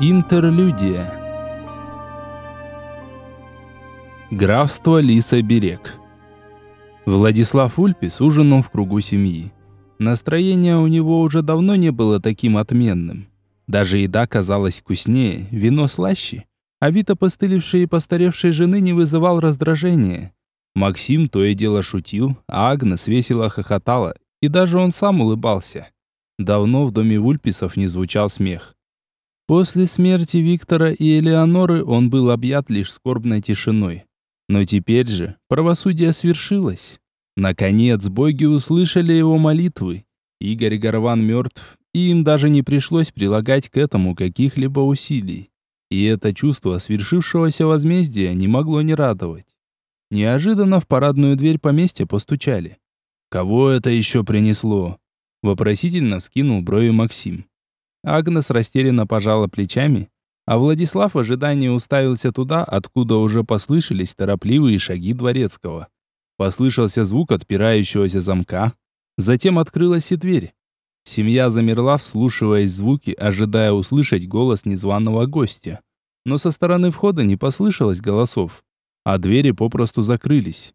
Интерлюдия. Графство Лиса-Берег. Владислав Ульпис ужинал в кругу семьи. Настроение у него уже давно не было таким отменным. Даже еда казалась вкуснее, вино слаще, а вид опостылевшей и постаревшей жены не вызывал раздражения. Максим то и дело шутил, а Агнес весело хохотала, и даже он сам улыбался. Давно в доме Вульписов не звучал смех. После смерти Виктора и Элеоноры он был объят лишь скорбной тишиной. Но теперь же правосудие свершилось. Наконец боги услышали его молитвы. Игорь Горван мертв, и им даже не пришлось прилагать к этому каких-либо усилий. И это чувство свершившегося возмездия не могло не радовать. Неожиданно в парадную дверь поместья постучали. «Кого это еще принесло?» Вопросительно вскинул брови Максим. Агнес растерянно пожала плечами, а Владислав в ожидании уставился туда, откуда уже послышались торопливые шаги дворецкого. Послышался звук отпирающегося замка, затем открылась и дверь. Семья замерла, вслушиваясь звуки, ожидая услышать голос незваного гостя. Но со стороны входа не послышалось голосов, а двери попросту закрылись.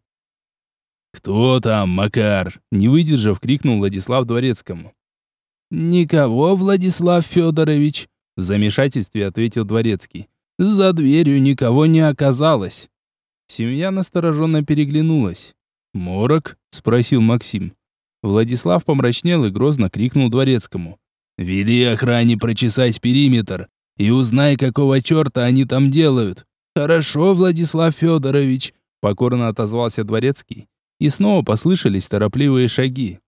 «Кто там, Макар?» – не выдержав, крикнул Владислав Дворецкому. «Никого, Владислав Федорович», — в замешательстве ответил Дворецкий. «За дверью никого не оказалось». Семья настороженно переглянулась. «Морок?» — спросил Максим. Владислав помрачнел и грозно крикнул Дворецкому. «Вели охране прочесать периметр и узнай, какого черта они там делают». «Хорошо, Владислав Федорович», — покорно отозвался Дворецкий. И снова послышались торопливые шаги.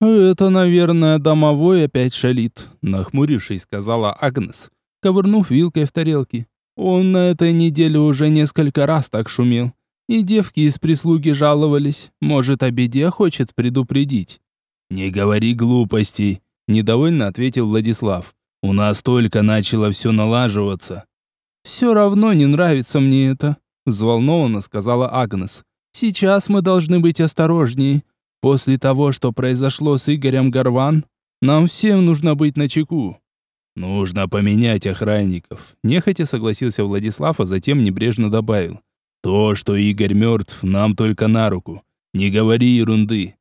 «Это, наверное, домовой опять шалит», — нахмурившись, сказала Агнес, ковырнув вилкой в тарелке. «Он на этой неделе уже несколько раз так шумел. И девки из прислуги жаловались. Может, о беде хочет предупредить». «Не говори глупостей», — недовольно ответил Владислав. «У нас только начало все налаживаться». «Все равно не нравится мне это», — взволнованно сказала Агнес. «Сейчас мы должны быть осторожнее. После того, что произошло с Игорем Горван, нам всем нужно быть начеку. Нужно поменять охранников. Нехотя согласился Владислав, а затем небрежно добавил. То, что Игорь мертв, нам только на руку. Не говори ерунды.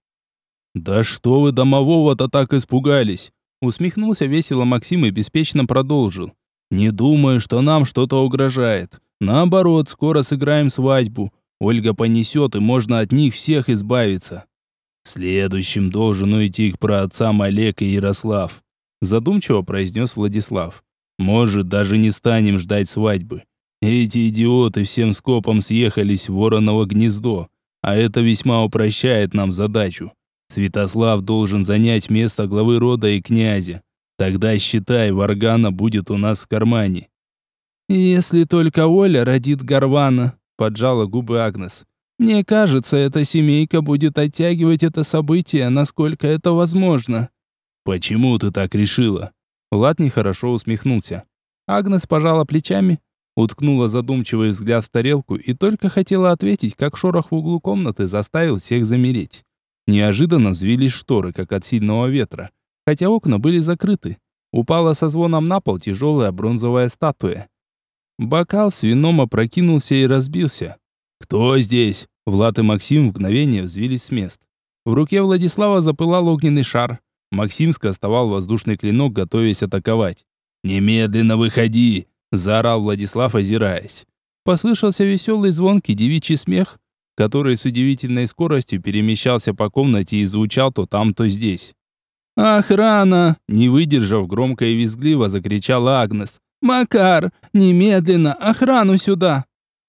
Да что вы домового-то так испугались? Усмехнулся весело Максим и беспечно продолжил. Не думаю, что нам что-то угрожает. Наоборот, скоро сыграем свадьбу. Ольга понесет, и можно от них всех избавиться. Следующим должен уйти к праотцам Олег и Ярослав, задумчиво произнес Владислав. Может, даже не станем ждать свадьбы. Эти идиоты всем скопом съехались в вороново гнездо, а это весьма упрощает нам задачу. Святослав должен занять место главы рода и князя. Тогда, считай, Варгана будет у нас в кармане. «Если только Оля родит Гарвана», — поджала губы Агнес. Мне кажется, эта семейка будет оттягивать это событие, насколько это возможно. Почему ты так решила? Влад нехорошо усмехнулся. Агнес пожала плечами, уткнула задумчивый взгляд в тарелку и только хотела ответить, как шорох в углу комнаты заставил всех замереть. Неожиданно взвились шторы, как от сильного ветра, хотя окна были закрыты. Упала со звоном на пол тяжелая бронзовая статуя. Бокал с вином опрокинулся и разбился. «Кто здесь?» Влад и Максим в мгновение взвились с мест. В руке Владислава запылал огненный шар. Максим скостовал воздушный клинок, готовясь атаковать. «Немедленно выходи!» – заорал Владислав, озираясь. Послышался веселый звонкий девичий смех, который с удивительной скоростью перемещался по комнате и звучал то там, то здесь. «Охрана!» – не выдержав, громко и визгливо закричала Агнес. «Макар, немедленно охрану сюда!»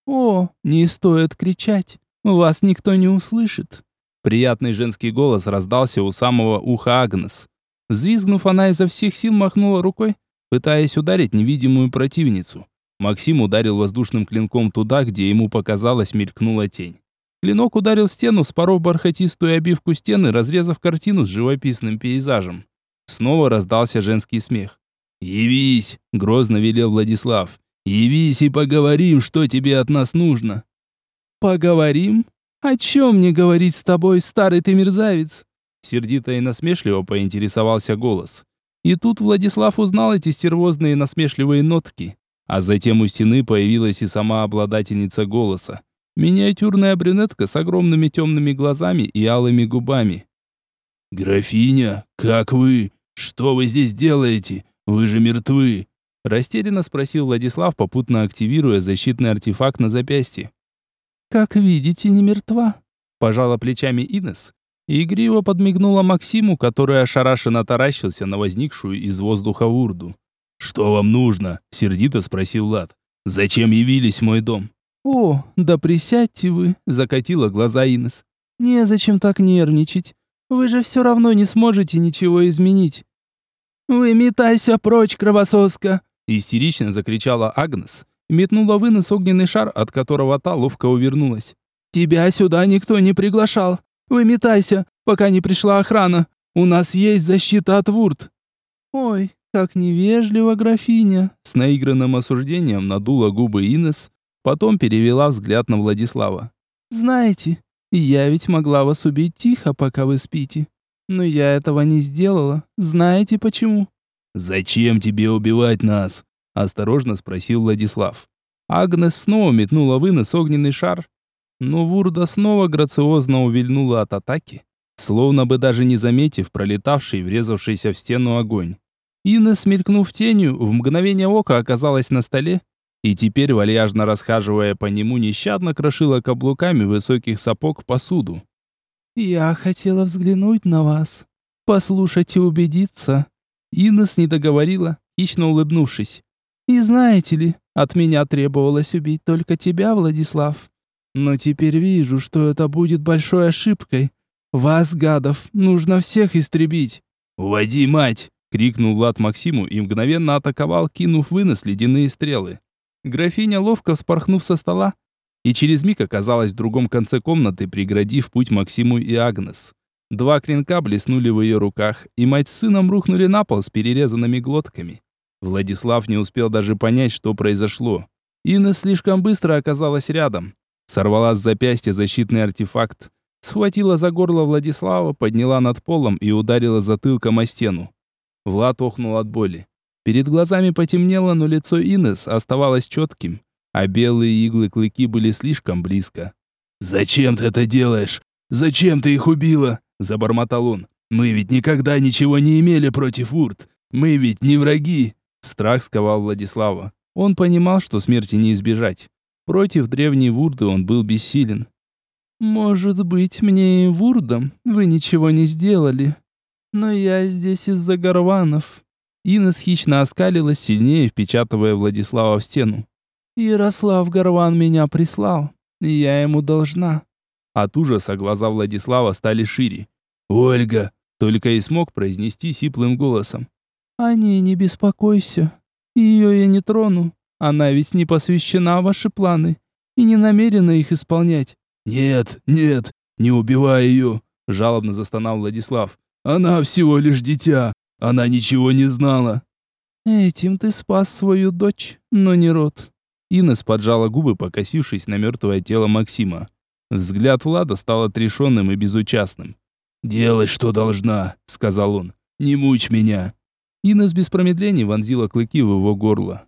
«О, не стоит кричать, вас никто не услышит». Приятный женский голос раздался у самого уха Агнес. Взвизгнув, она изо всех сил махнула рукой, пытаясь ударить невидимую противницу. Максим ударил воздушным клинком туда, где ему показалось мелькнула тень. Клинок ударил стену, споров бархатистую обивку стены, разрезав картину с живописным пейзажем. Снова раздался женский смех. «Явись!» — грозно велел Владислав. Явись и поговорим, что тебе от нас нужно». «Поговорим? О чем мне говорить с тобой, старый ты мерзавец?» Сердито и насмешливо поинтересовался голос. И тут Владислав узнал эти стервозные насмешливые нотки. А затем у стены появилась и сама обладательница голоса. Миниатюрная брюнетка с огромными темными глазами и алыми губами. «Графиня, как вы? Что вы здесь делаете? Вы же мертвы!» Растерянно спросил Владислав, попутно активируя защитный артефакт на запястье. «Как видите, не мертва», – пожала плечами Инес. Игриво подмигнула Максиму, который ошарашенно таращился на возникшую из воздуха урду. «Что вам нужно?» – сердито спросил Лад. «Зачем явились в мой дом?» «О, да присядьте вы», – закатила глаза Инес. «Незачем так нервничать. Вы же все равно не сможете ничего изменить». «Выметайся прочь, кровососка!» Истерично закричала Агнес, метнула в Инес огненный шар, от которого та ловко увернулась. «Тебя сюда никто не приглашал. Выметайся, пока не пришла охрана. У нас есть защита от вурт». «Ой, как невежливо, графиня!» С наигранным осуждением надула губы Инес, потом перевела взгляд на Владислава. «Знаете, я ведь могла вас убить тихо, пока вы спите. Но я этого не сделала. Знаете почему?» «Зачем тебе убивать нас?» – осторожно спросил Владислав. Агнес снова метнула вынос огненный шар, но Вурда снова грациозно увильнула от атаки, словно бы даже не заметив пролетавший, врезавшийся в стену огонь. Инна, смелькнув тенью, в мгновение ока оказалась на столе, и теперь, вальяжно расхаживая по нему, нещадно крошила каблуками высоких сапог посуду. «Я хотела взглянуть на вас, послушать и убедиться». Инес не договорила, хищно улыбнувшись. «И знаете ли, от меня требовалось убить только тебя, Владислав. Но теперь вижу, что это будет большой ошибкой. Вас, гадов, нужно всех истребить». «Уводи, мать!» — крикнул Влад Максиму и мгновенно атаковал, кинув вынос ледяные стрелы. Графиня, ловко вспорхнув со стола, и через миг оказалась в другом конце комнаты, преградив путь Максиму и Агнес. Два клинка блеснули в ее руках, и мать с сыном рухнули на пол с перерезанными глотками. Владислав не успел даже понять, что произошло. Инна слишком быстро оказалась рядом. Сорвала с запястья защитный артефакт, схватила за горло Владислава, подняла над полом и ударила затылком о стену. Влад охнул от боли. Перед глазами потемнело, но лицо Инес оставалось четким а белые иглы клыки были слишком близко. «Зачем ты это делаешь? Зачем ты их убила?» – забормотал он. «Мы ведь никогда ничего не имели против Урт. Мы ведь не враги!» Страх сковал Владислава. Он понимал, что смерти не избежать. Против древней Вурды он был бессилен. «Может быть, мне и Вурдам вы ничего не сделали. Но я здесь из-за горванов». Инес хищно оскалилась, сильнее впечатывая Владислава в стену. Ярослав Горван меня прислал, и я ему должна». От ужаса глаза Владислава стали шире. «Ольга!» — только и смог произнести сиплым голосом. «О ней не беспокойся. Ее я не трону. Она ведь не посвящена ваши планы и не намерена их исполнять». «Нет, нет, не убивай ее!» — жалобно застонал Владислав. «Она всего лишь дитя. Она ничего не знала». «Этим ты спас свою дочь, но не род. Инес поджала губы, покосившись на мертвое тело Максима. Взгляд Влада стал отрешенным и безучастным. «Делай, что должна», — сказал он. «Не мучь меня». Инес без промедлений вонзила клыки в его горло.